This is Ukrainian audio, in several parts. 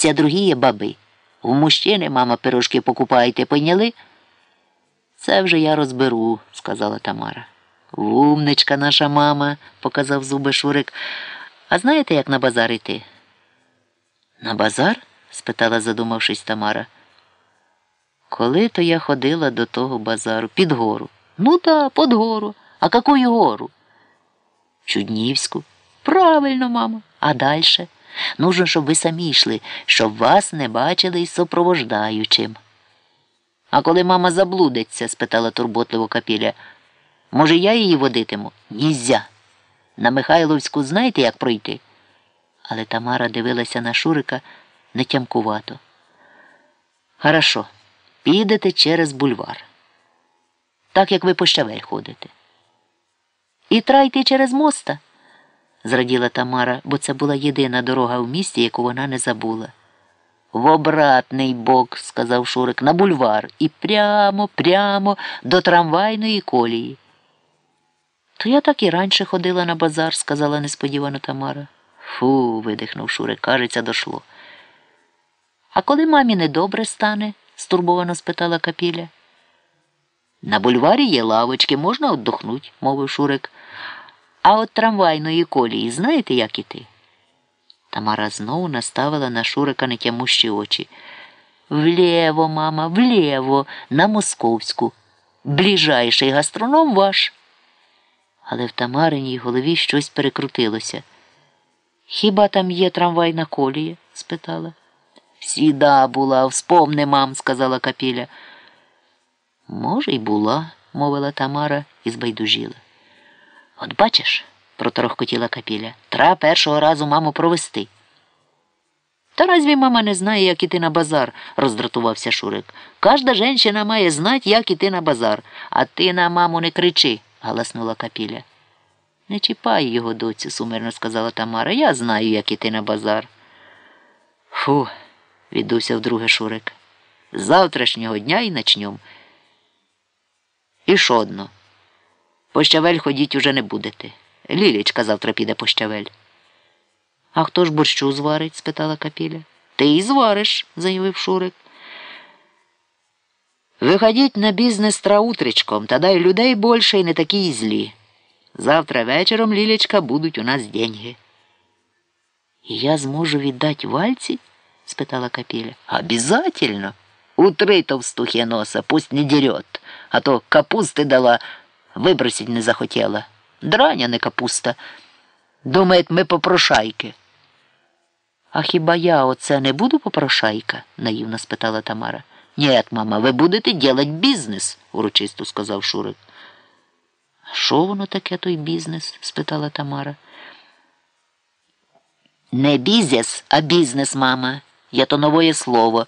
Всі другі баби. У мужчини, мама, пирожки покупаєте, поняли? Це вже я розберу, сказала Тамара. Умничка наша мама, показав зуби Шурик. А знаєте, як на базар йти? На базар? спитала, задумавшись Тамара. Коли то я ходила до того базару під гору. Ну та, під гору. А какую гору? Чуднівську. Правильно, мама. А далі? Нужно, щоб ви самі йшли, щоб вас не бачили із супровождаючим. А коли мама заблудиться? спитала турботливо капіля. Може, я її водитиму? Нізя. На Михайловську знаєте, як пройти? Але Тамара дивилася на Шурика нетямкувато. Хорошо, підете через бульвар. Так як ви по щавель ходите. І трайте через моста, зраділа Тамара, бо це була єдина дорога в місті, яку вона не забула. В обратний бок, сказав Шурик, на бульвар і прямо, прямо до трамвайної колії. То я так і раніше ходила на базар, сказала несподівано Тамара. Фу, видихнув Шурик, кажеться, дошло. А коли мамі недобре стане? стурбовано спитала Капіля. На бульварі є лавочки, можна отдохнуть, мовив Шурик. А от трамвайної колії знаєте, як іти? Тамара знову наставила на Шурика нетямущі очі. Вліво, мама, вліво, на московську. Ближайший гастроном ваш. Але в Тамариній голові щось перекрутилося. Хіба там є трамвайна колія? спитала. Сіда була, вспомни, мам, сказала Капіля. Може, й була, мовила Тамара і збайдужіла. От бачиш, проторохкотіла Капіля, треба першого разу маму провести. Та разві мама не знає, як іти на базар, роздратувався Шурик. Кожна жінка має знати, як іти на базар, а ти на маму не кричи, галаснула Капіля. Не чіпай його, доцю, сумирно сказала Тамара. Я знаю, як іти на базар. Фу, віддувся вдруге Шурик. З завтрашнього дня і начнем. І що одно. Пощавель ходіть уже не будете. Лілічка завтра піде пощавель. А хто ж борщу зварить? спитала Капіля. Ти і звариш, заявив Шурик. Виходіть на бізнес траутричком, та дай людей більше і не такі і злі. Завтра вечором, Лілечка, будуть у нас деньги. Я зможу віддати вальці? спитала Капіля. Обязательно. Утри товстухи носа, пусть не дерет, а то капусти дала, вибросить не захотіла. Драня не капуста. Думает, ми попрошайки. А хіба я оце не буду попрошайка? наївно спитала Тамара. Ні, мама, ви будете делать бізнес, урочисто сказав Шурик. Що воно таке той бізнес? спитала Тамара. Не бізнес, а бізнес, мама. Я то новое слово.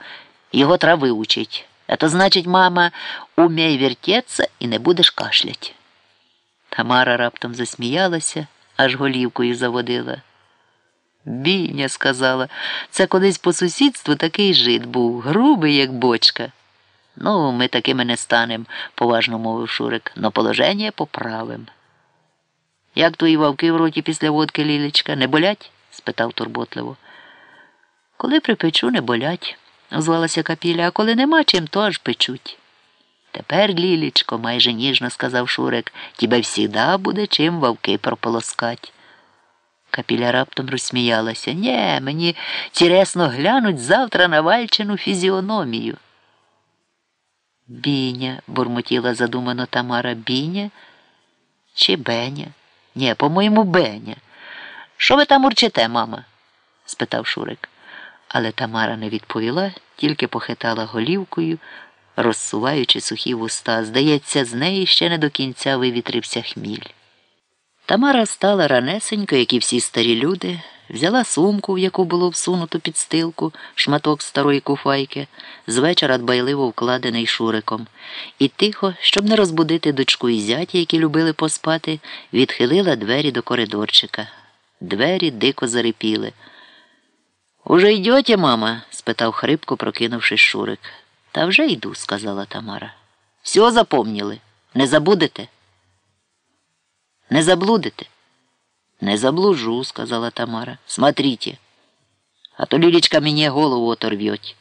Його треба вивчить. Это значить, мама, умей вертеться і не будеш кашлять. Тамара раптом засміялася, аж голівкою заводила. Біня, сказала, це колись по сусідству такий жид був, грубий, як бочка. Ну, ми такими не станем, поважно мовив Шурик, но положення поправим. Як твої вовки в роті після водки лілечка, не болять? спитав турботливо. Коли припечу, не болять, озвалася капіля, а коли нема чим, то аж печуть. Тепер, Лілічко, майже ніжно сказав Шурик, тебе всіда буде чим вовки прополоскать. Капіля раптом розсміялася. Нє, мені ціресно глянуть завтра на вальчину фізіономію. Біня, бурмотіла задумано Тамара, біня чи Беня? Ні, по-моєму, Беня. Що ви там урчите, мама? спитав Шурик. Але Тамара не відповіла, тільки похитала голівкою, розсуваючи сухі вуста. Здається, з неї ще не до кінця вивітрився хміль. Тамара стала ранесенько, як і всі старі люди, взяла сумку, в яку було всунуто під стилку, шматок старої куфайки, з вечора дбайливо вкладений шуриком, і тихо, щоб не розбудити дочку і зятя, які любили поспати, відхилила двері до коридорчика. Двері дико зарипіли. Уже йдете, мама? спитав хрипко, прокинувшись Шурик. Та вже йду, сказала Тамара. Все запомніли. Не забудете? Не заблудите? Не заблужу, сказала Тамара. Смотрите. А то Лілічка мені голову оторв'ють.